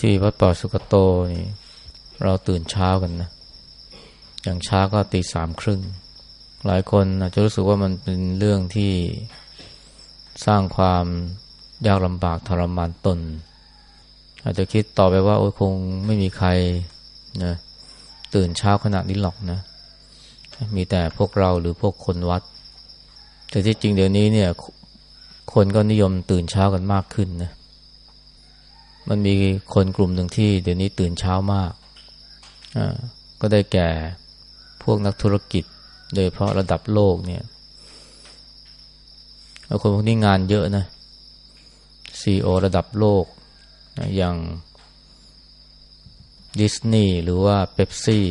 ที่วัดป่าสุกโตนี่ เราตื่นเช้ากันนะ อย่างช้าก็ตีสามครึ่ง หลายคนอาจจะรู้สึกว่ามันเป็นเรื่องที่สร้างความยากลำบากทรมานตน อาจจะคิดต่อไปว่าโอ้คงไม่มีใครนะตื่นเช้าขนาดนี้หรอกนะ มีแต่พวกเราหรือพวกคนวัด แต่ที่จริงเดี๋ยวนี้เนี่ย คนก็นิยมตื่นเช้ากันมากขึ้นนะ มันมีคนกลุ่มหนึ่งที่เดี๋ยวนี้ตื่นเช้ามากก็ได้แก่พวกนักธุรกิจ โดยเพราะระดับโลกเนี่ยคนพวกนี้งานเยอะนะซีอระดับโลก อย่างดิสนีย์หรือว่าเบปซี่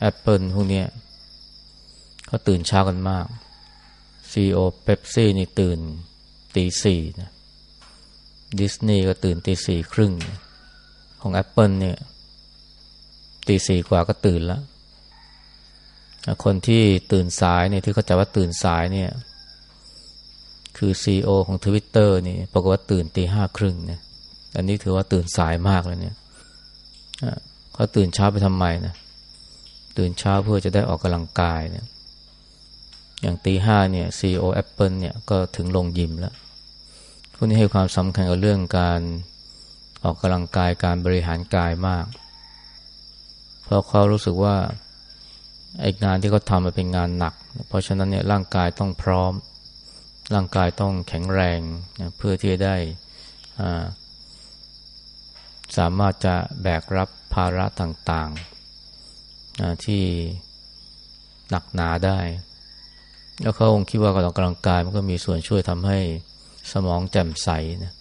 แอปเปิลพวกนี้เขาตื่นเช้ากันมากซีอเบปซี่นี่ตื่นตีสี่นะ ดิสนีย์ก็ตื่นตีสี่ครึ่ง ของ Apple เนี่ยตีสี่กว่าก็ตื่นแล้ว คนที่ตื่นสายเนี่ยที่เขาจะว่าตื่นสายเนี่ยคือซีอของทวิตเตอร์นี่ปรากฏว่าตื่นตีห้าครึ่งเนี่ยอันนี้ถือว่าตื่นสายมากเลยเนี่ยเขาตื่นเช้าไปทำไมนะตื่นเช้าเพื่อจะได้ออกกำลังกายเนี่ยอย่างตีห้าเนี่ยซีอีโอแอปเปิลเนี่ยก็ถึงโรงยิมแล้ว พวกนี้ให้ความสำคัญกับเรื่องการออกกำลังกายการบริหารกายมาก เพราะเขารู้สึกว่าไอ้งานที่เขาทำมันเป็นงานหนัก เพราะฉะนั้นเนี่ยร่างกายต้องพร้อม ร่างกายต้องแข็งแรงนะเพื่อที่จะได้สามารถจะแบกรับภาระต่างๆที่หนักหนาได้ แล้วเขาคงคิดว่าการออกกำลังกายมันก็มีส่วนช่วยทำให้ สมองแจ่มใสนะ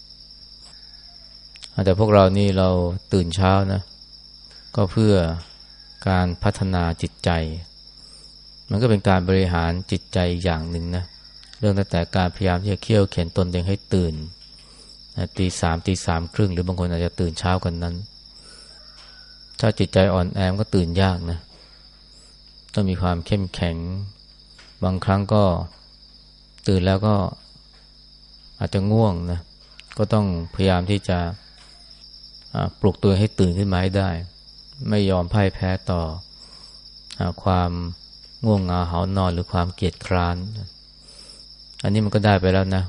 แต่พวกเรานี่เราตื่นเช้านะ ก็เพื่อการพัฒนาจิตใจ มันก็เป็นการบริหารจิตใจอย่างหนึ่งนะ เรื่องตั้งแต่การพยายามที่จะเคี่ยวเข็นตนเองให้ตื่นตีสามตีสามครึ่งหรือบางคนอาจจะตื่นเช้ากันนั้น ถ้าจิตใจอ่อนแอมก็ตื่นยากนะ ต้องมีความเข้มแข็ง บางครั้งก็ตื่นแล้วก็ อาจจะง่วงนะก็ต้องพยายามที่จะปลุกตัวให้ตื่นขึ้นมาให้ได้ ไม่ยอมพ่ายแพ้ต่ออความง่วงเหงาหานอนหรือความเกียจคร้าน อันนี้มันก็ได้ไปแล้วนะ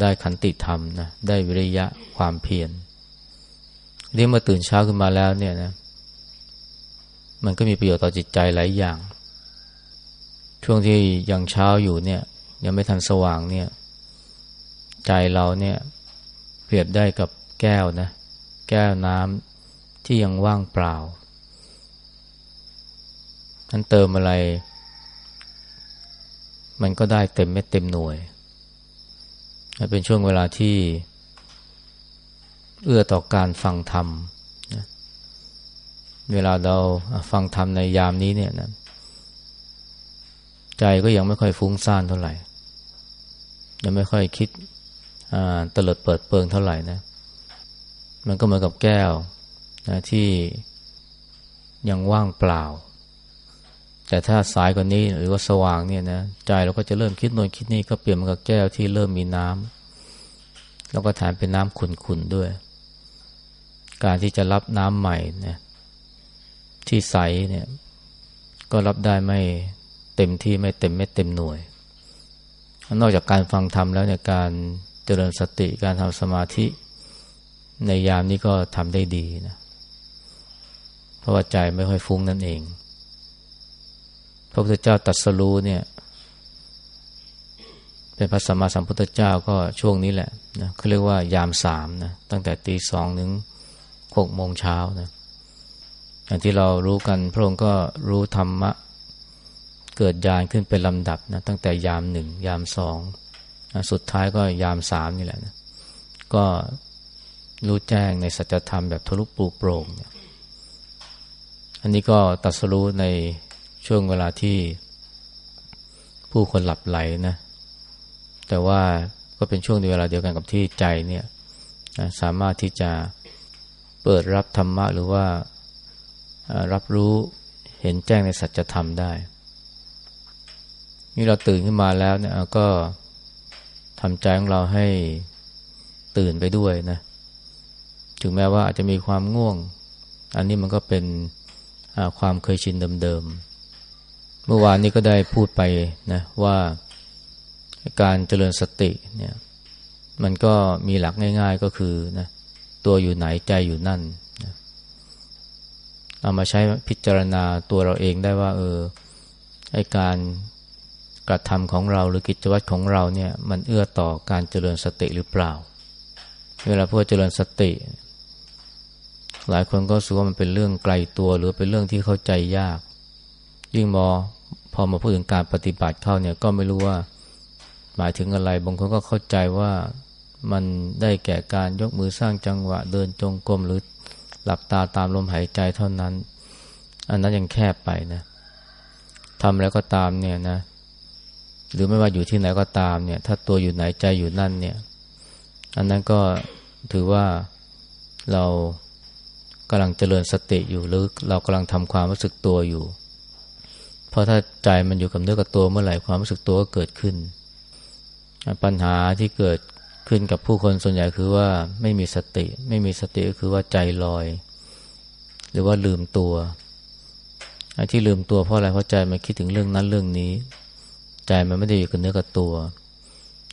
ได้ขันติธรรมนะได้วิริยะความเพียรนี่เมื่อตื่นเช้าขึ้นมาแล้วเนี่ยนะ มันก็มีประโยชน์ต่อจิตใจหลายอย่าง ช่วงที่ยังเช้าอยู่เนี่ย ยังไม่ทันสว่างเนี่ย ใจเราเนี่ยเปรียบได้กับแก้วนะ แก้วน้ำที่ยังว่างเปล่านั้นเติมอะไร มันก็ได้เต็มเม็ดเต็มหน่วย เป็นช่วงเวลาที่ เอื้อต่อการฟังธรรมนะเวลาเราฟังธรรมในยามนี้เนี่ยนะใจก็ยังไม่ค่อยฟุ้งซ่านเท่าไหร่ยังไม่ค่อยคิด ตลิดเปิดเปิงเท่าไหร่นะ มันก็เหมือนกับแก้วนะที่ยังว่างเปล่า แต่ถ้าสายกว่านี้หรือว่าสว่างเนี่ยนะใจเราก็จะเริ่มคิดโน่นคิดนี่ก็เปลี่ยนมันกับแก้วที่เริ่มมีน้ำแล้วก็แถมเป็นน้ำขุ่นๆด้วย การที่จะรับน้ำใหม่เนี่ยที่ใสเนี่ย ก็รับได้ไม่เต็มที่ไม่เต็มไม่เต็มหน่วย นอกจากการฟังธรรมแล้วเนี่ยการ จริญสติการทำสมาธิ ในยามนี้ก็ทำได้ดีนะ เพราะว่าใจไม่ค่อยฟุ้งนั่นเอง พระพุทธเจ้าตัดสรู้เนี่ย เป็นพระสัมมาสัมพุทธเจ้าก็ช่วงนี้แหละนะเขาเรียกว่ายามสามนะ ตั้งแต่ตีสองถึงหกโมงเช้านะอย่างที่เรารู้กันพระองค์ก็รู้ธรรมะ เกิดญาณขึ้นเป็นลำดับนะตั้งแต่ยามหนึ่งยามสอง สุดท้ายก็ยามสามนี่แหละนะก็รู้แจ้งในสัจธรรมแบบทะลุปลุโปร่งเนี่ยอันนี้ก็ตัดสรู้ในช่วงเวลาที่ผู้คนหลับไหลนะ แต่ว่าก็เป็นช่วงเวลาเดียวกันกับที่ใจเนี่ยสามารถที่จะเปิดรับธรรมะหรือว่ารับรู้เห็นแจ้งในสัจธรรมได้ นี่เราตื่นขึ้นมาแล้วเนี่ยก็ ทำใจของเราให้ตื่นไปด้วยนะ ถึงแม้ว่าอาจจะมีความง่วง อันนี้มันก็เป็นความเคยชินเดิมๆ เมื่อวานนี้ก็ได้พูดไปนะว่าการเจริญสติเนี่ย มันก็มีหลักง่าย ๆก็คือนะตัวอยู่ไหนใจอยู่นั่นนะเอามาใช้พิจารณาตัวเราเองได้ว่า เออไอการ กระทำของเราหรือกิจวัตรของเราเนี่ยมันเอื้อต่อการเจริญสติหรือเปล่า เวลาพูดเจริญสติ หลายคนก็รู้ว่ามันเป็นเรื่องไกลตัวหรือเป็นเรื่องที่เข้าใจยาก ยิ่งมอพอมาพูดถึงการปฏิบัติเข้าเนี่ยก็ไม่รู้ว่าหมายถึงอะไรบางคนก็เข้าใจว่ามันได้แก่การยกมือสร้างจังหวะเดินจงกรมหรือหลับตาตามลมหายใจเท่านั้น อันนั้นยังแคบไปนะทำแล้วก็ตามเนี่ยนะ หรือไม่ว่าอยู่ที่ไหนก็ตามเนี่ย ถ้าตัวอยู่ไหนใจอยู่นั่นเนี่ย อันนั้นก็ถือว่าเรากำลังเจริญสติอยู่หรือเรากำลังทำความรู้สึกตัวอยู่ เพราะถ้าใจมันอยู่กับเนื้อกับตัวเมื่อไหร่ความรู้สึกตัวก็เกิดขึ้น ปัญหาที่เกิดขึ้นกับผู้คนส่วนใหญ่คือว่าไม่มีสติ ไม่มีสติก็คือว่าใจลอย หรือว่าลืมตัวที่ลืมตัวเพราะอะไรเพราะใจมันคิดถึงเรื่องนั้นเรื่องนี้ ใจมันไม่ได้อยู่กับเนื้อกับตัว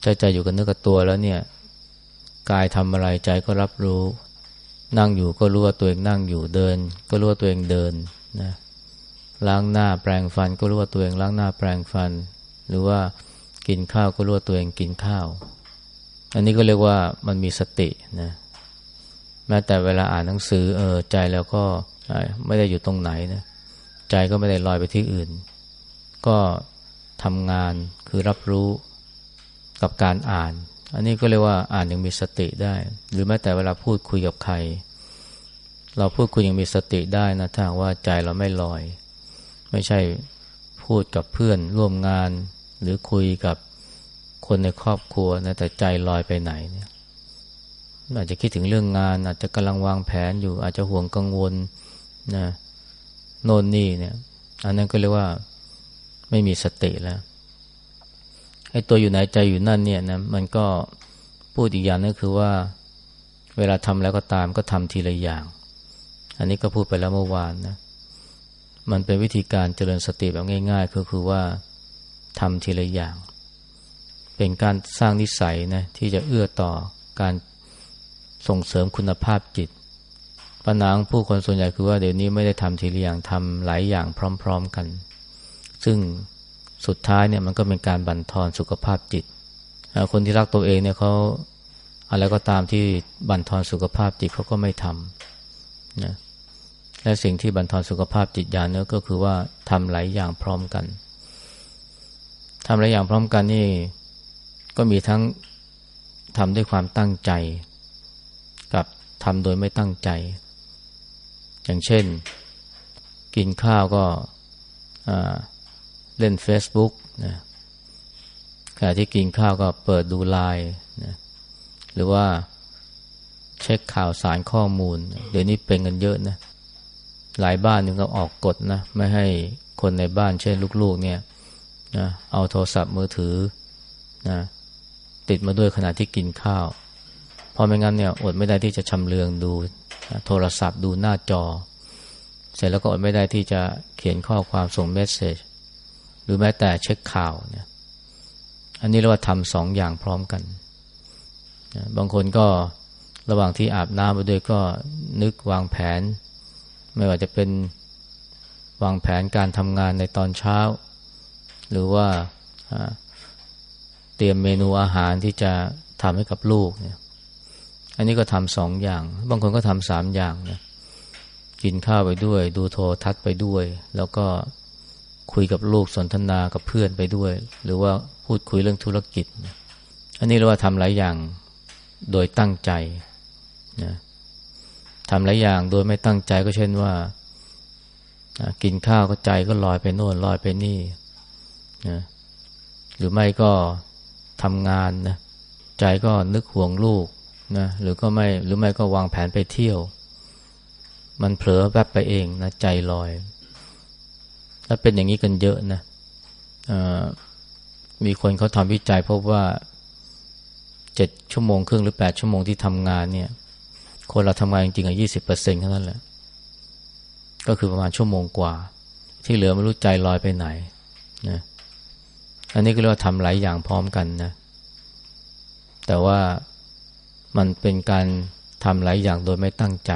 ใจใจอยู่กับเนื้อกับตัวแล้วเนี่ยกายทำอะไรใจก็รับรู้ นั่งอยู่ก็รู้ว่าตัวเองนั่งอยู่เดิน ก็รู้ว่าตัวเองเดินนะล้างหน้าแปรงฟันก็รู้ว่าตัวเองล้างหน้าแปรงฟัน หรือว่ากินข้าวก็รู้ว่าตัวเองกินข้าว อันนี้ก็เรียกว่ามันมีสตินะแม้แต่เวลาอ่านหนังสือเออใจแล้วก็ไม่ได้อยู่ตรงไหนนะใจก็ไม่ได้ลอยไปที่อื่น ก็ ทำงานคือรับรู้กับการอ่าน อันนี้ก็เรียกว่าอ่านยังมีสติได้ หรือแม้แต่เวลาพูดคุยกับใคร เราพูดคุยยังมีสติได้นะถ้าว่าใจเราไม่ลอย ไม่ใช่พูดกับเพื่อนร่วมงาน หรือคุยกับคนในครอบครัวนะแต่ใจลอยไปไหนเนี่ยอาจจะคิดถึงเรื่องงาน อาจจะกำลังวางแผนอยู่อาจจะห่วงกังวลนะโน่นนี่เนี่ย อันนั้นก็เรียกว่า ไม่มีสติแล้วไอ้ตัวอยู่ไหนใจอยู่นั่นเนี่ยนะมันก็พูดอีกอย่างนึงคือว่า เวลาทำแล้วก็ตามก็ทำทีละอย่าง อันนี้ก็พูดไปแล้วเมื่อวานนะมันเป็นวิธีการเจริญสติแบบง่าย ๆ ก็คือว่าทำทีละอย่าง เป็นการสร้างนิสัยนะที่จะเอื้อต่อการส่งเสริมคุณภาพจิตปัญหาของผู้คนส่วนใหญ่คือว่าเดี๋ยวนี้ไม่ได้ทำทีละอย่างทำหลายอย่างพร้อม ๆ กัน ซึ่งสุดท้ายเนี่ยมันก็เป็นการบั่นทอนสุขภาพจิต คนที่รักตัวเองเนี่ยเขาอะไรก็ตามที่บั่นทอนสุขภาพจิตเขาก็ไม่ทำนะและสิ่งที่บั่นทอนสุขภาพจิตอย่างนี้ก็คือว่าทำหลายอย่างพร้อมกันทำหลายอย่างพร้อมกันนี่ก็มีทั้งทำด้วยความตั้งใจ กับทำโดยไม่ตั้งใจ อย่างเช่น กินข้าวก็อ่า เล่น Facebook นะขณะที่กินข้าวก็เปิดดูไลน์นะหรือว่าเช็คข่าวสารข้อมูล เดี๋ยวนี้เป็นกันเยอะนะ หลายบ้านนึงก็ออกกฎนะ ไม่ให้คนในบ้านเช่นลูกๆ เนี่ยนะเอาโทรศัพท์มือถือนะติดมาด้วยขณะที่กินข้าว เพราะไม่งั้นเนี่ยอดไม่ได้ที่จะชำเลืองดูโทรศัพท์ดูหน้าจอ เสร็จแล้วก็อดไม่ได้ที่จะเขียนข้อความส่งเมสเซจ หรือแม้แต่เช็คข่าวเนี่ย อันนี้เรียกว่าทำสองอย่างพร้อมกัน บางคนก็ระหว่างที่อาบน้ำไปด้วยก็นึกวางแผน ไม่ว่าจะเป็นวางแผนการทำงานในตอนเช้า หรือว่าเตรียมเมนูอาหารที่จะทำให้กับลูกเนี่ย อันนี้ก็ทำสองอย่าง บางคนก็ทำสามอย่างนะกินข้าวไปด้วย ดูโทรทัศน์ไปด้วย แล้วก็ คุยกับลูกสนทนากับเพื่อนไปด้วย หรือว่าพูดคุยเรื่องธุรกิจ อันนี้เรียกว่าทำหลายอย่างโดยตั้งใจนะทำหลายอย่างโดยไม่ตั้งใจก็เช่นว่า กินข้าวก็ใจก็ลอยไปโน่นลอยไปนี่นะหรือไม่ก็ทำงานนะใจก็นึกห่วงลูกนะหรือก็ไม่หรือไม่ก็วางแผนไปเที่ยว มันเผลอแวบไปเองนะใจลอย แล้วเป็นอย่างนี้กันเยอะนะมีคนเขาทำวิจัยพบว่าเจ็ดชั่วโมงครึ่งหรือแปดชั่วโมงที่ทำงานเนี่ย คนเราทำงานจริงๆอะยี่สิบเปอร์เซ็นต์เท่านั้นแหละ ก็คือประมาณชั่วโมงกว่า ที่เหลือไม่รู้ใจลอยไปไหนนะอันนี้ก็เรียกว่าทำหลายอย่างพร้อมกันนะแต่ว่ามันเป็นการทำหลายอย่างโดยไม่ตั้งใจ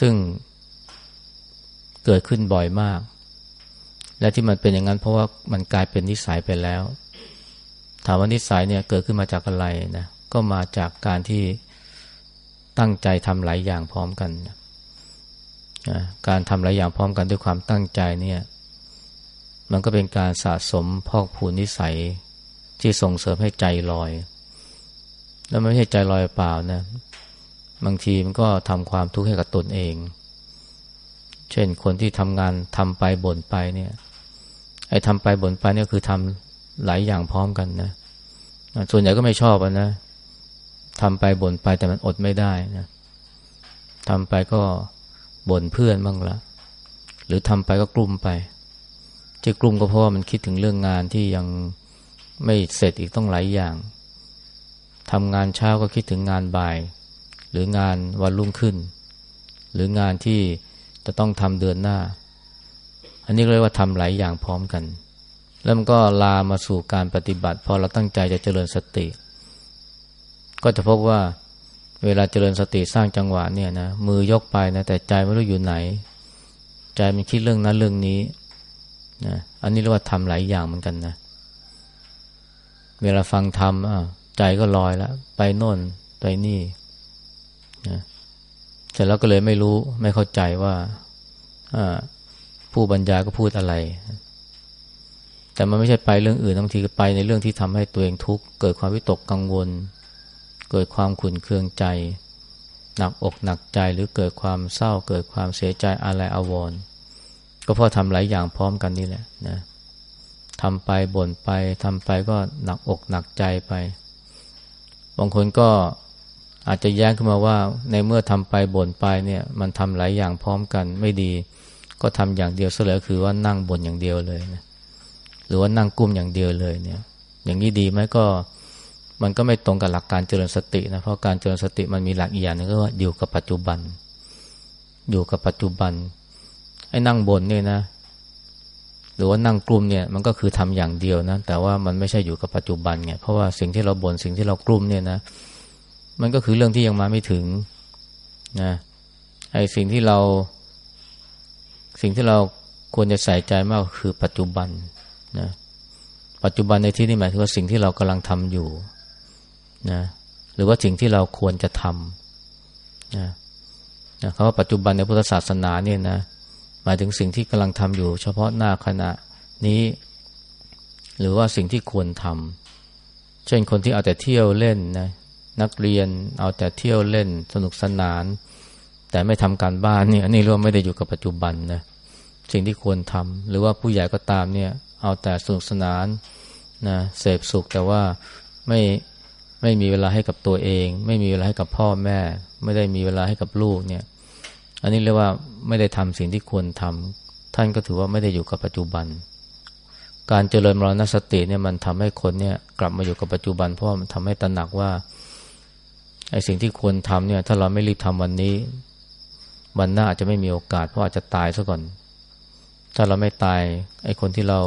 ซึ่ง เกิดขึ้นบ่อยมาก และที่มันเป็นอย่างนั้นเพราะว่ามันกลายเป็นนิสัยไปแล้ว ถามว่านิสัยเนี่ยเกิดขึ้นมาจากอะไรนะก็มาจากการที่ตั้งใจทำหลายอย่างพร้อมกันนะการทำหลายอย่างพร้อมกันด้วยความตั้งใจเนี่ย มันก็เป็นการสะสมพอกพูนนิสัยที่ส่งเสริมให้ใจลอย แล้วไม่ใช่ใจลอยเปล่านะ บางทีมันก็ทำความทุกข์ให้กับตนเอง เช่นคนที่ทำงานทำไปบ่นไปเนี่ย ไอ้ทำไปบ่นไปเนี่ยคือทำหลายอย่างพร้อมกันนะ ส่วนใหญ่ก็ไม่ชอบนะทำไปบ่นไปแต่มันอดไม่ได้นะทำไปก็บ่นเพื่อนบ้างละหรือทำไปก็กลุ้มไป ที่กลุ้มก็เพราะว่ามันคิดถึงเรื่องงานที่ยังไม่เสร็จอีกต้องหลายอย่างทำงานเช้าก็คิดถึงงานบ่าย หรืองานวันรุ่งขึ้น หรืองานที่ จะต้องทำเดือนหน้า อันนี้เรียกว่าทำหลายอย่างพร้อมกัน แล้วมันก็ลามาสู่การปฏิบัติ พอเราตั้งใจจะเจริญสติ ก็จะพบว่าเวลาเจริญสติสร้างจังหวะเนี่ยนะมือยกไปนะแต่ใจไม่รู้อยู่ไหน ใจมันคิดเรื่องนั้นเรื่องนี้นะอันนี้เรียกว่าทำหลายอย่างเหมือนกันนะเวลาฟังธรรมอ่าใจก็ลอยแล้วไปโน่นไปนี่ เสร็จแล้วก็เลยไม่รู้ไม่เข้าใจว่าผู้บรรยายก็พูดอะไร แต่มันไม่ใช่ไปเรื่องอื่นบางทีก็ไปในเรื่องที่ทำให้ตัวเองทุกข์ เกิดความวิตกกังวล เกิดความขุ่นเคืองใจ หนักอกหนักใจหรือเกิดความเศร้า เกิดความเสียใจอะไรอาวรณ์ก็เพราะทำหลายอย่างพร้อมกันนี่แหละนะทำไปบ่นไปทำไปก็หนักอกหนักใจไป บางคนก็ อาจจะแย้งขึ้นมาว่าในเมื่อทำไปบ่นไปเนี่ย มันทำหลายอย่างพร้อมกันไม่ดี ก็ทำอย่างเดียวเสลอคือว่านั่งบ่นอย่างเดียวเลยนะหรือว่านั่งกุ้มอย่างเดียวเลยเนี่ย อย่างนี้ดีไหมก็มันก็ไม่ตรงกับหลักการเจริญสตินะเพราะการเจริญสติมันมีหลักอีกอย่างนึงก็ว่าอยู่กับปัจจุบัน อยู่กับปัจจุบันไอ้นั่งบ่นเนี่ยนะ หรือว่านั่งกลุ่มเนี่ยมันก็คือทำอย่างเดียวนะแต่ว่ามันไม่ใช่อยู่กับปัจจุบันไงเพราะว่าสิ่งที่เราบน่นสิ่งที่เรากลุ่มเนี่ยนะ มันก็คือเรื่องที่ยังมาไม่ถึงนะไอ้สิ่งที่เรา สิ่งที่เราควรจะใส่ใจมากคือปัจจุบันนะปัจจุบันในที่นี้หมายถึงว่าสิ่งที่เรากำลังทำอยู่นะหรือว่าสิ่งที่เราควรจะทำนะนะคำว่าปัจจุบันในพุทธศาสนาเนี่ยนะหมายถึงสิ่งที่กำลังทำอยู่ เฉพาะหน้าขณะนี้ หรือว่าสิ่งที่ควรทำเช่นคนที่เอาแต่เที่ยวเล่นนะ นักเรียนเอาแต่เที่ยวเล่นสนุกสนาน แต่ไม่ทำการบ้านเนี่อันนี้เรียกว่าไม่ได้อยู่กับปัจจุบันนะสิ่งที่ควรทำหรือว่าผู้ใหญ่ก็ตามเนี่ยเอาแต่สนุกสนานนะเสพสุขแต่ว่าไม่ไม่มีเวลาให้กับตัวเอง ไม่มีเวลาให้กับพ่อแม่ ไม่ได้มีเวลาให้กับลูกเนี่ยอันนี้เรียกว่าไม่ได้ทำสิ่งที่ควรทำท่านก็ถือว่าไม่ได้อยู่กับปัจจุบัน การเจริญมรณสติเนี่ยมันทำให้คนเนี่ยกลับมาอยู่กับปัจจุบันเพราะมันทำให้ตระหนักว่า ไอ้สิ่งที่ควรทำเนี่ย ถ้าเราไม่รีบทำวันนี้ วันหน้าอาจจะไม่มีโอกาส เพราะอาจจะตายซะก่อน ถ้าเราไม่ตาย ไอ้คนที่เรา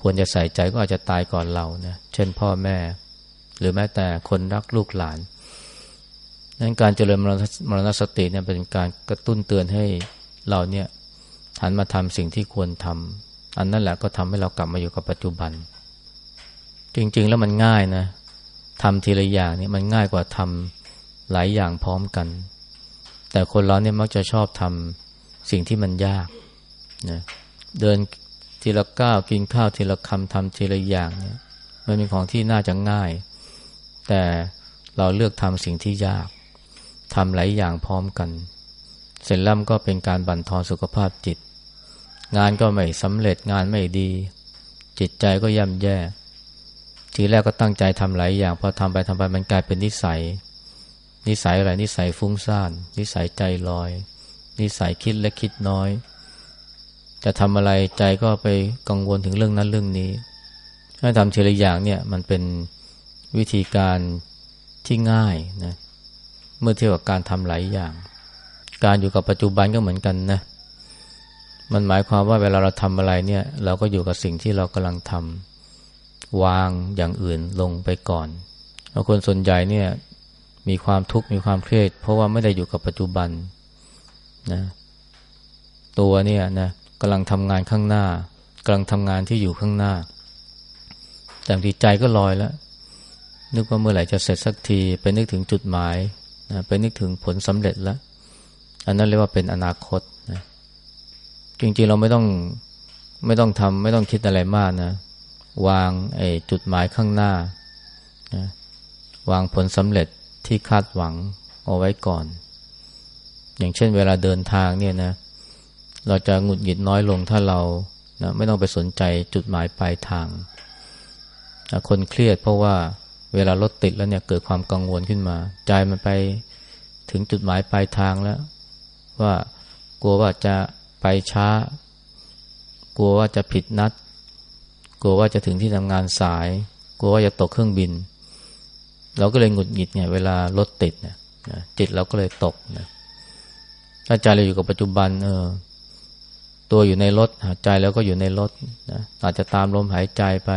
ควรจะใส่ใจก็อาจจะตายก่อนเรานะเช่นพ่อแม่ หรือแม้แต่คนรักลูกหลานนั้นการเจริญมรณสติเนี่ยเป็นการกระตุ้นเตือนให้เราเนี่ยหันมาทำสิ่งที่ควรทำอันนั้นแหละก็ทำให้เรากลับมาอยู่กับปัจจุบัน จริง ๆ แล้วมันง่ายนะทำทีละอย่างเนี่ยมันง่ายกว่าทำ หลายอย่างพร้อมกัน แต่คนเราเนี่ยมักจะชอบทำสิ่งที่มันยากนะเดินทีละก้าวกินข้าวทีละคำทำทีละอย่างเนี่ยมันเป็นของที่น่าจะง่าย แต่เราเลือกทำสิ่งที่ยากทำหลายอย่างพร้อมกัน เสร็จแล้วก็เป็นการบั่นทอนสุขภาพจิต งานก็ไม่สำเร็จงานไม่ดี จิตใจก็ย่ำแย่ ทีแรกก็ตั้งใจทำหลายอย่างพอทำไปทำไปมันกลายเป็นนิสัย นิสัยอะไรนิสัยฟุ้งซ่าน นิสัยใจลอย นิสัยคิดและคิดน้อย จะทำอะไรใจก็ไปกังวลถึงเรื่องนั้นเรื่องนี้ ถ้าทำทีละอย่างเนี่ยมันเป็นวิธีการที่ง่ายนะเมื่อเทียบกับการทำหลายอย่าง การอยู่กับปัจจุบันก็เหมือนกันนะมันหมายความว่าเวลาเราทำอะไรเนี่ย เราก็อยู่กับสิ่งที่เรากำลังทำวางอย่างอื่นลงไปก่อนแล้วคนส่วนใหญ่เนี่ย มีความทุกข์มีความเครียด เพราะว่าไม่ได้อยู่กับปัจจุบันนะตัวเนี่ยนะกำลังทำงานข้างหน้ากำลังทำงานที่อยู่ข้างหน้า แต่ทีใจก็ลอยแล้ว นึกว่าเมื่อไหร่จะเสร็จสักที ไปนึกถึงจุดหมายนะไปนึกถึงผลสำเร็จแล้ว อันนั้นเรียกว่าเป็นอนาคตนะจริงๆเราไม่ต้องไม่ต้องทำไม่ต้องคิดอะไรมากนะ วางไอ้จุดหมายข้างหน้านะวางผลสำเร็จ ที่คาดหวังเอาไว้ก่อน อย่างเช่นเวลาเดินทางเนี่ยนะ เราจะหงุดหงิดน้อยลงถ้าเรานะไม่ต้องไปสนใจจุดหมายปลายทาง คนเครียดเพราะว่าเวลารถติดแล้วเนี่ยเกิดความกังวลขึ้นมา ใจมันไปถึงจุดหมายปลายทางแล้ว ว่ากลัวว่าจะไปช้า กลัวว่าจะผิดนัด กลัวว่าจะถึงที่ทำงานสาย กลัวว่าจะตกเครื่องบิน เราก็เลยหงุดหงิดเนี่ยเวลารถติดเนี่ยจิตเราก็เลยตกนะถ้าใจเราอยู่กับปัจจุบัน เออ ตัวอยู่ในรถใจแล้วก็อยู่ในรถนะอาจจะตามลมหายใจไป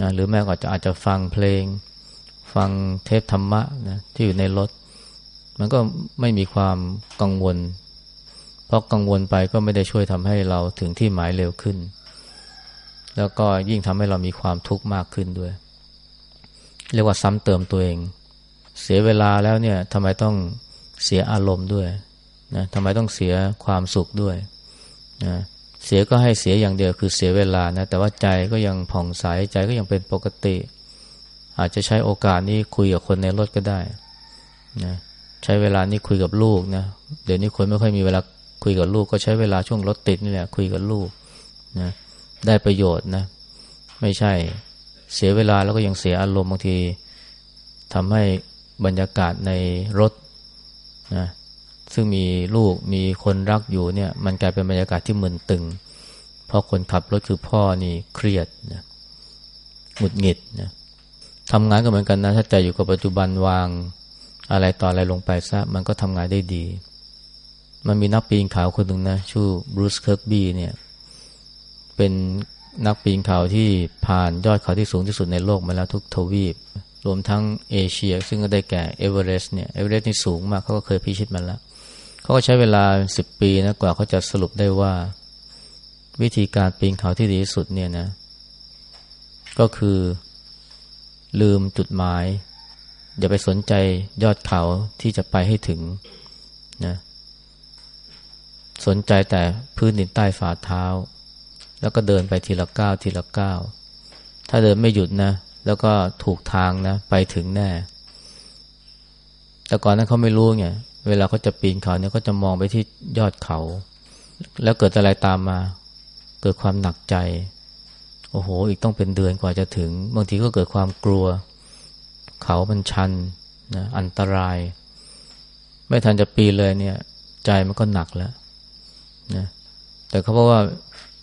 นะหรือแม้ก็จะอาจจะฟังเพลง ฟังเทปธรรมะนะที่อยู่ในรถ มันก็ไม่มีความกังวล เพราะกังวลไปก็ไม่ได้ช่วยทำให้เราถึงที่หมายเร็วขึ้น แล้วก็ยิ่งทำให้เรามีความทุกข์มากขึ้นด้วย เรียกว่าซ้ำเติมตัวเอง เสียเวลาแล้วเนี่ยทำไมต้องเสียอารมณ์ด้วยนะทำไมต้องเสียความสุขด้วยนะเสียก็ให้เสียอย่างเดียวคือเสียเวลานะแต่ว่าใจก็ยังผ่องใสใจก็ยังเป็นปกติ อาจจะใช้โอกาสนี้คุยกับคนในรถก็ได้นะใช้เวลานี้คุยกับลูกนะเดี๋ยวนี้คนไม่ค่อยมีเวลาคุยกับลูกก็ใช้เวลาช่วงรถติดนี่แหละคุยกับลูกนะได้ประโยชน์นะ ไม่ใช่ เสียเวลาแล้วก็ยังเสียอารมณ์บางทีทำให้บรรยากาศในรถนะซึ่งมีลูกมีคนรักอยู่เนี่ย มันกลายเป็นบรรยากาศที่มึนตึง เพราะคนขับรถคือพ่อนี่เครียดนะหงุดหงิดนะทำงานก็เหมือนกันนะถ้าใจอยู่กับปัจจุบันวางอะไรต่ออะไรลงไปซะมันก็ทำงานได้ดี มันมีนักปีนเขาคนหนึ่งนะชื่อบรูซเคิร์กบีเนี่ย เป็น นักปีนเขาที่ผ่านยอดเขาที่สูงที่สุดในโลกมาแล้วทุกทวีป รวมทั้งเอเชีย ซึ่งก็ได้แก่เอเวอเรสต์เนี่ยเอเวอเรสต์นี่สูงมากเขาก็เคยพิชิตมาแล้วเขาก็ใช้เวลาสิบปีนะกว่าเขาจะสรุปได้ว่า วิธีการปีนเขาที่ดีที่สุดเนี่ยนะ ก็คือลืมจุดหมาย อย่าไปสนใจยอดเขาที่จะไปให้ถึงนะสนใจแต่พื้นดินใต้ฝ่าเท้า แล้วก็เดินไปทีละก้าวทีละก้าวถ้าเดินไม่หยุดนะ แล้วก็ถูกทางนะ ไปถึงแน่ แต่ก่อนนั้นเขาไม่รู้ไงเวลาเขาจะปีนเขาเนี่ยก็จะมองไปที่ยอดเขา แล้วเกิดอะไรตามมา เกิดความหนักใจ โอ้โห อีกต้องเป็นเดือนกว่าจะถึง บางทีก็เกิดความกลัว เขามันชันนะอันตราย ไม่ทันจะปีนเลยเนี่ย ใจมันก็หนักแล้วนะแต่เขาบอกว่า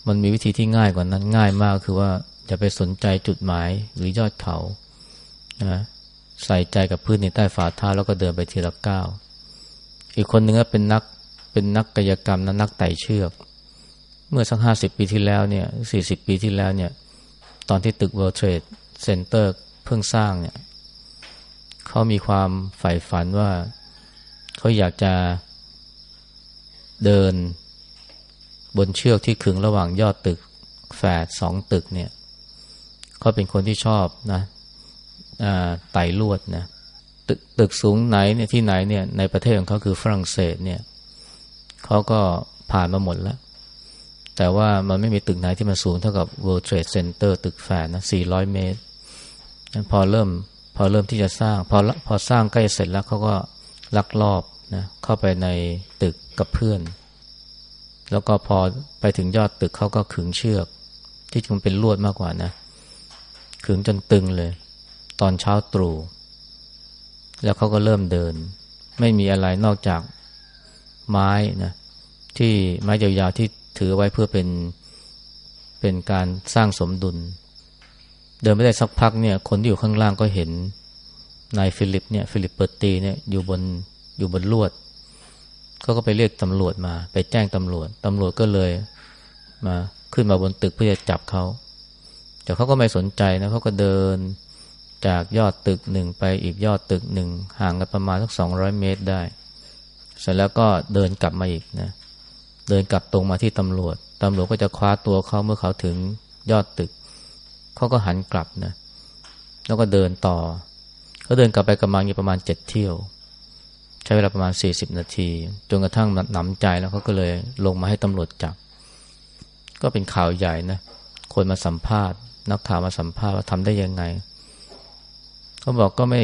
มันมีวิธีที่ง่ายกว่านั้นง่ายมากคือว่าจะไปสนใจจุดหมายหรือยอดเขานะใส่ใจกับพื้นในใต้ฝ่าเท้าแล้วก็เดินไปทีละก้าวอีกคนหนึ่งก็เป็นนักเป็นนักกายกรรมนะนักไต่เชือก เมื่อสักห้าสิบปีที่แล้วเนี่ยสี่สิบปีที่แล้วเนี่ยตอนที่ตึก World Trade Center เพิ่งสร้างเนี่ยเขามีความใฝ่ฝันว่าเขาอยากจะเดิน บนเชือกที่ขึงระหว่างยอดตึกแฝดสองตึกเนี่ยเขาเป็นคนที่ชอบนะไต่ลวดนะตึกตึกสูงไหนเนี่ยที่ไหนเนี่ยในประเทศของเขาคือฝรั่งเศสเนี่ยเขาก็ผ่านมาหมดแล้ว แต่ว่ามันไม่มีตึกไหนที่มันสูงเท่ากับ World Trade Center ตึกแฝดนะ400 เมตร พอเริ่มพอเริ่มที่จะสร้าง พอพอสร้างใกล้เสร็จแล้วเขาก็ลักลอบนะเข้าไปในตึกกับเพื่อน แล้วก็พอไปถึงยอดตึกเขาก็ขึงเชือก ที่จริงเป็นลวดมากกว่านะขึงจนตึงเลย ตอนเช้าตรู่แล้วเขาก็เริ่มเดิน ไม่มีอะไรนอกจากไม้นะที่ไม้ยาวๆที่ถือไว้เพื่อเป็นเป็นการสร้างสมดุล เดินไปได้สักพักเนี่ย คนที่อยู่ข้างล่างก็เห็นนายฟิลิปเนี่ยฟิลิปเปอร์ตีเนี่ยอยู่บนอยู่บนลวด เขาก็ไปเรียกตำรวจมา ไปแจ้งตำรวจตำรวจก็เลยมาขึ้นมาบนตึกเพื่อจะจับเขาแต่เขาก็ไม่สนใจนะเขาก็เดินจากยอดตึกหนึ่งไปอีกยอดตึกหนึ่งห่างกันประมาณสักสองร้อยเมตรได้ เสร็จแล้วก็เดินกลับมาอีกนะ เดินกลับตรงมาที่ตำรวจตำรวจก็จะคว้าตัวเขาเมื่อเขาถึงยอดตึก เขาก็หันกลับนะ แล้วก็เดินต่อเขาเดินกลับไปกำลังอยู่ประมาณเจ็ดเที่ยว ช้เวลาประมาณสี่สิบนาที จนกระทั่งหนำใจแล้วเขาก็เลยลงมาให้ตำรวจจับ ก็เป็นข่าวใหญ่นะ คนมาสัมภาษณ์ นักข่าวมาสัมภาษณ์ว่าทำได้ยังไง เขาบอกก็ไม่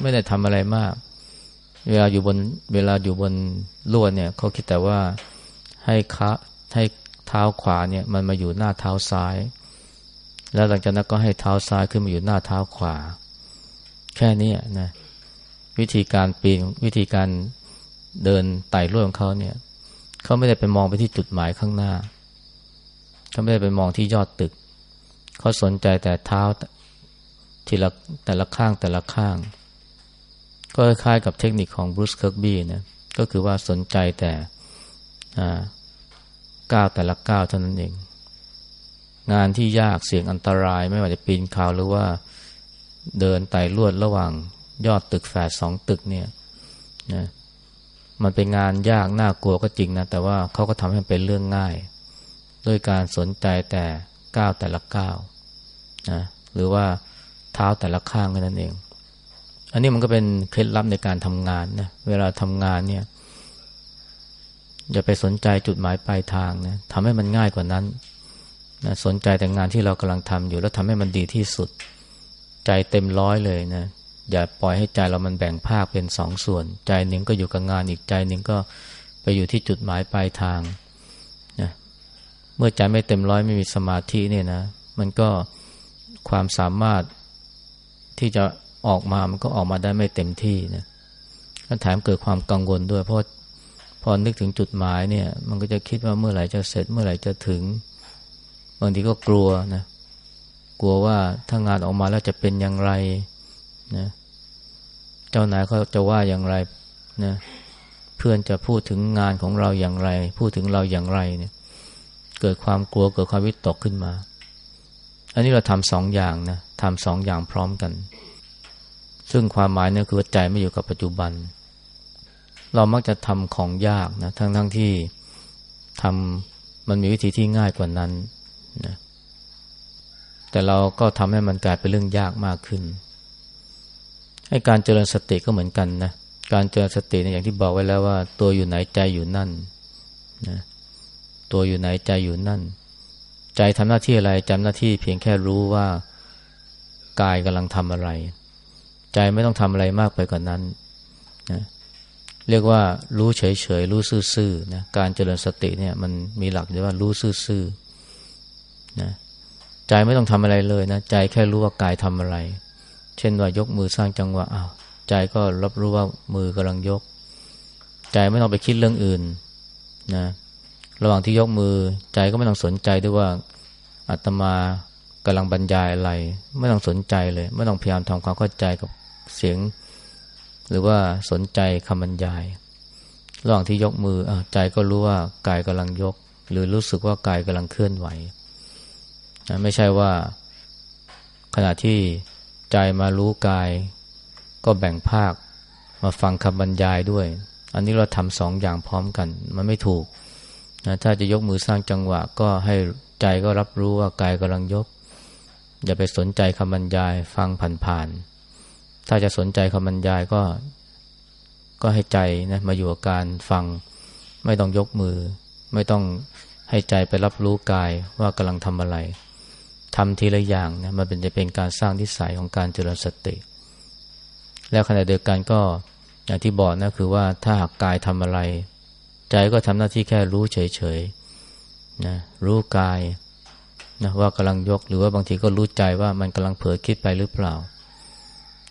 ไม่ได้ทำอะไรมาก เวลาอยู่บนเวลาอยู่บนลวดเนี่ยเขาคิดแต่ว่าให้ขาให้เท้าขวาเนี่ยมันมาอยู่หน้าเท้าซ้าย แล้วหลังจากนั้นก็ให้เท้าซ้ายขึ้นมาอยู่หน้าเท้าขวา แค่นี้นะ วิธีการปีนวิธีการเดินไต่ลวดของเขาเนี่ยเขาไม่ได้ไปมองไปที่จุดหมายข้างหน้าเขาไม่ได้ไปมองที่ยอดตึกเขาสนใจแต่เท้าทีละแต่ละข้างแต่ละข้าง ก็คล้ายกับเทคนิคของบรูซเคิร์กบีนะก็คือว่าสนใจแต่ก้าวแต่ละก้าวเท่านั้นเอง งานที่ยากเสี่ยงอันตรายไม่ว่าจะปีนเขาหรือว่าเดินไต่ลวดระหว่าง ยอดตึกแฝดสองตึกเนี่ยนะมันเป็นงานยากน่ากลัวก็จริงนะ แต่ว่าเขาก็ทำให้เป็นเรื่องง่าย ด้วยการสนใจแต่ก้าวแต่ละก้าวนะหรือว่าเท้าแต่ละข้างแค่นั้นเอง อันนี้มันก็เป็นเคล็ดลับในการทำงานนะเวลาทำงานเนี่ยอย่าไปสนใจจุดหมายปลายทางนะทำให้มันง่ายกว่านั้นนะสนใจแต่งานที่เรากำลังทำอยู่แล้วทำให้มันดีที่สุด ใจเต็มร้อยเลยนะ อย่าปล่อยให้ใจเรามันแบ่งภาคเป็นสองส่วน ใจหนึ่งก็อยู่กับงานอีกใจหนึ่งก็ไปอยู่ที่จุดหมายปลายทางนะเมื่อใจไม่เต็มร้อยไม่มีสมาธิเนี่ยนะ มันก็ความสามารถที่จะออกมามันก็ออกมาได้ไม่เต็มที่นะแถมเกิดความกังวลด้วย เพราะพอนึกถึงจุดหมายเนี่ย มันก็จะคิดว่าเมื่อไหร่จะเสร็จเมื่อไหร่จะถึงบางทีก็กลัวนะกลัวว่าถ้างานออกมาแล้วจะเป็นอย่างไรนะ เจ้านายเขาจะว่าอย่างไรนะเพื่อนจะพูดถึงงานของเราอย่างไร พูดถึงเราอย่างไรเนี่ย เกิดความกลัวเกิดความวิตกขึ้นมา อันนี้เราทำสองอย่างนะทำสองอย่างพร้อมกัน ซึ่งความหมายเนี่ยคือว่าใจไม่อยู่กับปัจจุบัน เรามักจะทำของยากนะทั้งทั้งที่ทำมันมีวิธีที่ง่ายกว่านั้นนะแต่เราก็ทำให้มันกลายเป็นเรื่องยากมากขึ้น ให้การเจริญสติก็เหมือนกันนะการเจริญสติเนี่ยอย่างที่บอกไว้แล้วว่า ตัวอยู่ไหนใจอยู่นั่นนะตัวอยู่ไหนใจอยู่นั่น ใจทำหน้าที่อะไรจำหน้าที่เพียงแค่รู้ว่ากายกำลังทำอะไร ใจไม่ต้องทำอะไรมากไปกว่านนั้นนะเรียกว่ารู้เฉยๆรู้ซื่อๆนะการเจริญสติเนี่ยมันมีหลักเรียกว่ารู้ซื่อๆนะใจไม่ต้องทำอะไรเลยนะใจแค่รู้ว่ากายทำอะไร เช่นว่ายกมือสร้างจังหวะอ้าวใจก็รับรู้ว่ามือกำลังยก ใจไม่ต้องไปคิดเรื่องอื่นนะระหว่างที่ยกมือใจก็ไม่ต้องสนใจด้วยว่าอาตมากำลังบรรยายอะไร ไม่ต้องสนใจเลย ไม่ต้องพยายามทำความเข้าใจกับเสียง หรือว่าสนใจคำบรรยาย ระหว่างที่ยกมืออใจก็รู้ว่ากายกำลังยก หรือรู้สึกว่ากายกำลังเคลื่อนไหวนะไม่ใช่ว่าขณะที่ ใจมารู้กาย ก็แบ่งภาคมาฟังคำบรรยายด้วย อันนี้เราทำสองอย่างพร้อมกัน มันไม่ถูกนะถ้าจะยกมือสร้างจังหวะ ก็ให้ใจก็รับรู้ว่ากายกำลังยก อย่าไปสนใจคำบรรยายฟังผ่านๆถ้าจะสนใจคำบรรยายก็ ก็ให้ใจนะมาอยู่กับการฟัง ไม่ต้องยกมือ ไม่ต้องให้ใจไปรับรู้กายว่ากำลังทำอะไร ทำทีละอย่างนะมันเป็นจะเป็นการสร้างทิสัยของการเจริญสติ แล้วขณะเดียวกันก็อย่างที่บอกนะคือว่าถ้าหากกายทำอะไร ใจก็ทำหน้าที่แค่รู้เฉยๆนะรู้กายนะว่ากำลังยกหรือว่าบางทีก็รู้ใจว่ามันกำลังเผลอคิดไปหรือเปล่า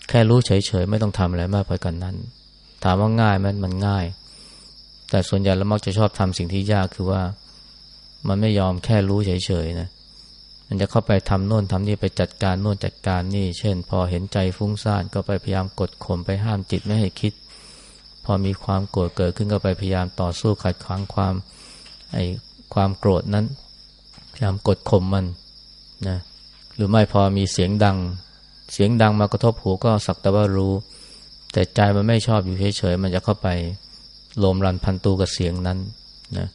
แค่รู้เฉยๆไม่ต้องทำอะไรมากไปกว่านนั้น ถามว่าง่ายมันมันง่าย แต่ส่วนใหญ่เรามักจะชอบทำสิ่งที่ยากคือว่า มันไม่ยอมแค่รู้เฉยๆนะ มันจะเข้าไปทำโน่นทำนี่ไปจัดการโน่นจัดการนี่ เช่น พอเห็นใจฟุ้งซ่านก็ไปพยายามกดข่มไปห้ามจิตไม่ให้คิด พอมีความโกรธเกิดขึ้นก็ไปพยายามต่อสู้ขัดขวางความไอความโกรธนั้น พยายามกดข่มมันนะหรือไม่พอมีเสียงดัง เสียงดังมากระทบหูก็สักแต่ว่ารู้ แต่ใจมันไม่ชอบอยู่เฉยๆมันจะเข้าไปโลมรันพันตูกับเสียงนั้นนะ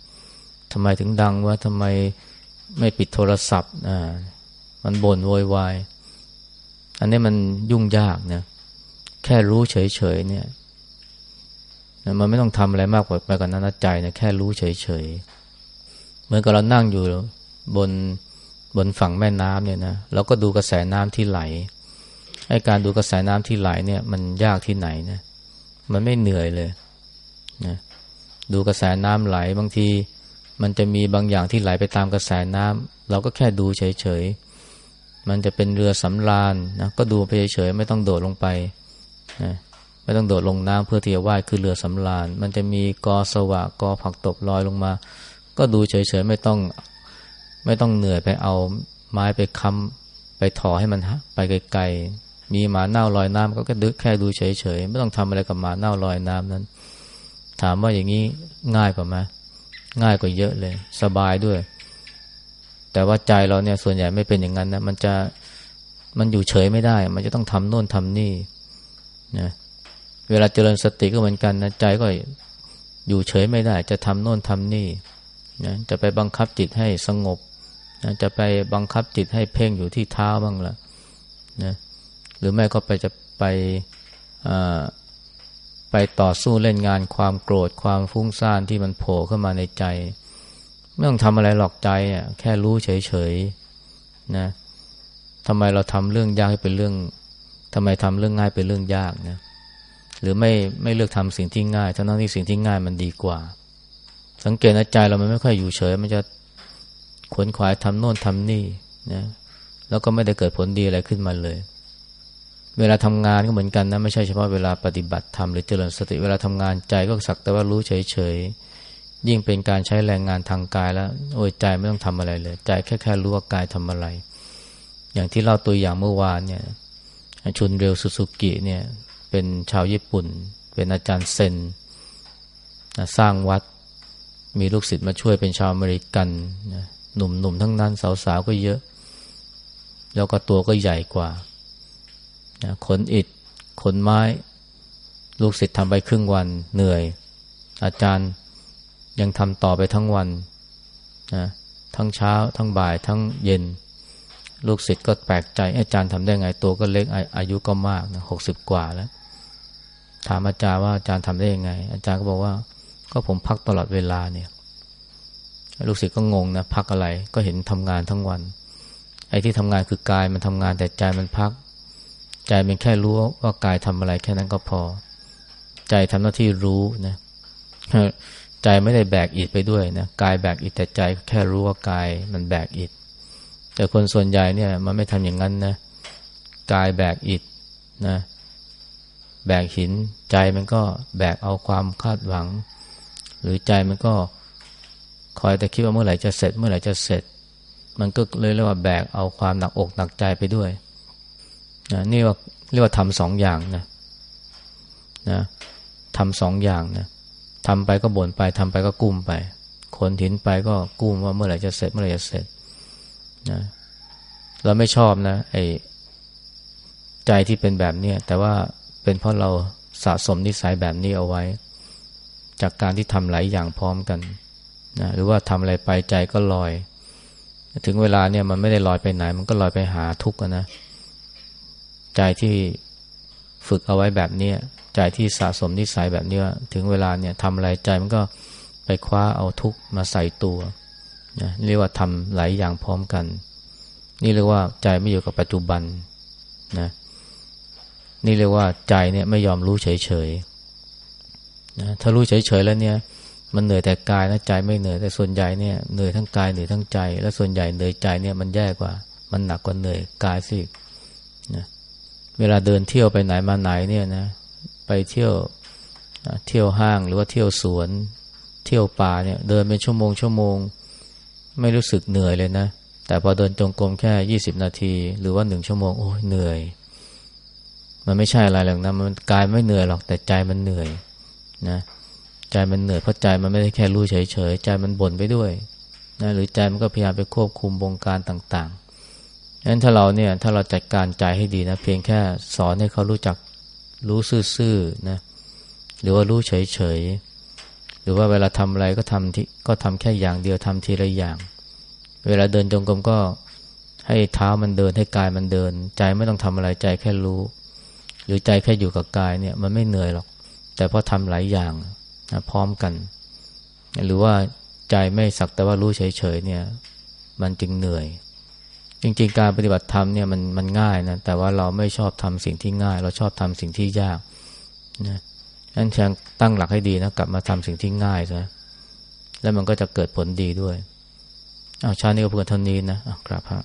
ทำไมถึงดังว่าทำไม ไม่ปิดโทรศัพท์อ่ามันบ่นโวยวาย อันนี้มันยุ่งยากนะ แค่รู้เฉยๆเนี่ยมันไม่ต้องทำอะไรมากกว่าไปกว่านั้นใจนะแค่รู้เฉยๆเหมือนกับเรานั่งอยู่บนบนฝั่งแม่น้ำเนี่ยนะเราก็ดูกระแสน้ำที่ไหลไอ้การดูกระแสน้ำที่ไหลเนี่ย มันยากที่ไหนนะมันไม่เหนื่อยเลยนะดูกระแสน้ำไหลบางที มันจะมีบางอย่างที่ไหลไปตามกระแสน้ำเราก็แค่ดูเฉยๆ มันจะเป็นเรือสำราญนะก็ดูไปเฉยๆ ไม่ต้องโดดลงไปนะไม่ต้องโดดลงน้ำเพื่อที่จะว่ายคือเรือสำราญ มันจะมีกอสวะกอผักตบลอยลงมา ก็ดูเฉยๆ ไม่ต้องไม่ต้องเหนื่อยไปเอาไม้ไปค้ำไปถอให้มันไปไกลๆ มีหมาเน่าลอยน้ำก็แค่ดูแค่ดูเฉยๆ ไม่ต้องทำอะไรกับหมาเน่าลอยน้ำนั้น ถามว่าอย่างนี้ง่ายกว่าไหม ง่ายกว่าเยอะเลย สบายด้วย แต่ว่าใจเราเนี่ยส่วนใหญ่ไม่เป็นอย่างนั้นนะมันจะมันอยู่เฉยไม่ได้ มันจะต้องทำโน่นทำนี่นะเวลาเจริญสติก็เหมือนกันนะใจก็อยู่เฉยไม่ได้ จะทำโน่นทำนี่นะจะไปบังคับจิตให้สงบนะจะไปบังคับจิตให้เพ่งอยู่ที่เท้าบ้างละนะหรือไม่ก็ไปจะไปอ่า ไปต่อสู้เล่นงานความโกรธความฟุ้งซ่านที่มันโผล่เข้ามาในใจ ไม่ต้องทำอะไรหลอกใจอะแค่รู้เฉยๆนะทำไมเราทำเรื่องยากให้เป็นเรื่องทำไมทำเรื่องง่ายเป็นเรื่องยากนะหรือไม่ไม่เลือกทำสิ่งที่ง่ายทั้งนั้นที่สิ่งที่ง่ายมันดีกว่า สังเกตนะใจเรามันไม่ค่อยอยู่เฉย มันจะขวนขวายทำโน่นทำนี่นะแล้วก็ไม่ได้เกิดผลดีอะไรขึ้นมาเลย เวลาทำงานก็เหมือนกันนะไม่ใช่เฉพาะเวลาปฏิบัติธรรมหรือเจริญสติเวลาทำงานใจก็สักแต่ว่ารู้เฉยๆยิ่งเป็นการใช้แรงงานทางกายแล้ว โอ้ยใจไม่ต้องทำอะไรเลย ใจแค่แค่รู้ว่ากายทำอะไร อย่างที่เล่าตัวอย่างเมื่อวานเนี่ยชุนเรียวสุสุกิเนี่ยเป็นชาวญี่ปุ่น เป็นอาจารย์เซนสร้างวัดมีลูกศิษย์มาช่วยเป็นชาวอเมริกันหนุ่มๆทั้งนั้นสาวๆก็เยอะ แล้วก็ตัวก็ใหญ่กว่า นะขนอิฐขนไม้ ลูกศิษย์ทำไปครึ่งวันเหนื่อย อาจารย์ยังทำต่อไปทั้งวันนะทั้งเช้า ทั้งบ่าย ทั้งเย็น ลูกศิษย์ก็แปลกใจ อาจารย์ทำได้ไงตัวก็เล็กอายุก็มากนะหกสิบกว่าแล้ว ถามอาจารย์ว่าอาจารย์ทำได้ยังไง อาจารย์ก็บอกว่า ก็ผมพักตลอดเวลาเนี่ย ลูกศิษย์ก็งงนะพักอะไรก็เห็นทำงานทั้งวัน ไอ้ที่ทำงานคือกายมันทำงานแต่ใจมันพัก ใจเป็นแค่รู้ว่ากายทำอะไรแค่นั้นก็พอ ใจทำหน้าที่รู้นะใจไม่ได้แบกอิฐไปด้วยนะกายแบกอิฐแต่ใจแค่รู้ว่ากายมันแบกอิฐแต่คนส่วนใหญ่เนี่ยมันไม่ทำอย่างนั้นนะกายแบกอิฐนะแบกหินใจมันก็แบกเอาความคาดหวัง หรือใจมันก็คอยแต่คิดว่าเมื่อไหร่จะเสร็จ เมื่อไหร่จะเสร็จ มันก็เลยเรียกว่าแบกเอาความหนักอกหนักใจไปด้วย นะนี่ว่าเรียกว่าทำสองอย่างนะนะทำสองอย่างนะทำไปก็บ่นไปทำไปก็กุ้มไปคนถินไปก็กุ้มว่าเมื่อไหร่จะเสร็จเมื่อไหร่จะเสร็จนะเราไม่ชอบนะไอ้ใจที่เป็นแบบนี้แต่ว่าเป็นเพราะเราสะสมนิสัยแบบนี้เอาไว้ จากการที่ทำหลายอย่างพร้อมกันนะหรือว่าทำอะไรไปใจก็ลอย ถึงเวลาเนี่ยมันไม่ได้ลอยไปไหน มันก็ลอยไปหาทุกข์นะ ใจที่ฝึกเอาไว้แบบนี้ใจที่สะสมนิสัยแบบนี้ถึงเวลาเนี่ยทำอะไรใจมันก็ไปคว้าเอาทุกมาใส่ตัวนะเรียกว่าทำหลายอย่างพร้อมกัน นี่เรียกว่าใจไม่อยู่กับปัจจุบันนะนี่เรียกว่าใจเนี่ยไม่ยอมรู้เฉยๆนะถ้ารู้เฉยๆแล้วเนี่ย มันเหนื่อยแต่กายนะใจไม่เหนื่อยแต่ส่วนใหญ่เนี่ยเหนื่อยทั้งกายเหนื่อยทั้งใจ และส่วนใหญ่เหนื่อยใจเนี่ยมันแย่กว่า มันหนักกว่าเหนื่อยกายสิ เวลาเดินเที่ยวไปไหนมาไหนเนี่ยนะ ไปเที่ยวเที่ยวห้างหรือว่าเที่ยวสวน เที่ยวป่าเนี่ย เดินเป็นชั่วโมงชั่วโมง ไม่รู้สึกเหนื่อยเลยนะ แต่พอเดินจงกรมแค่ยี่สิบนาที หรือว่าหนึ่งชั่วโมงโอ้ยเหนื่อย มันไม่ใช่อะไรหรอกนะมันกายไม่เหนื่อยหรอกแต่ใจมันเหนื่อยนะใจมันเหนื่อยเพราะใจมันไม่ได้แค่รู้เฉยๆใจมันบ่นไปด้วยนะหรือใจมันก็พยายามไปควบคุมวงการต่างๆ งั้นถ้าเราเนี่ยถ้าเราจัดการใจให้ดีนะ เพียงแค่สอนให้เขารู้จักรู้ซื่อๆนะหรือว่ารู้เฉยๆหรือว่าเวลาทำอะไรก็ทำที่ก็ทำแค่อย่างเดียวทำทีละอย่าง เวลาเดินจงกรมก็ให้เท้ามันเดินให้กายมันเดิน ใจไม่ต้องทำอะไรใจแค่รู้ หรือใจแค่อยู่กับกายเนี่ยมันไม่เหนื่อยหรอก แต่พอทำหลายอย่างนะพร้อมกัน หรือว่าใจไม่สักแต่ว่ารู้เฉยๆเนี่ย มันจึงเหนื่อย จริงๆ การปฏิบัติธรรมเนี่ยมันมันง่ายนะแต่ว่าเราไม่ชอบทำสิ่งที่ง่าย เราชอบทำสิ่งที่ยากนะนั้นแทงตั้งหลักให้ดีนะกลับมาทำสิ่งที่ง่ายซะแล้วมันก็จะเกิดผลดีด้วยอ้าวชาเนี้ก็เพื่อเท่านี้นะกราบพระ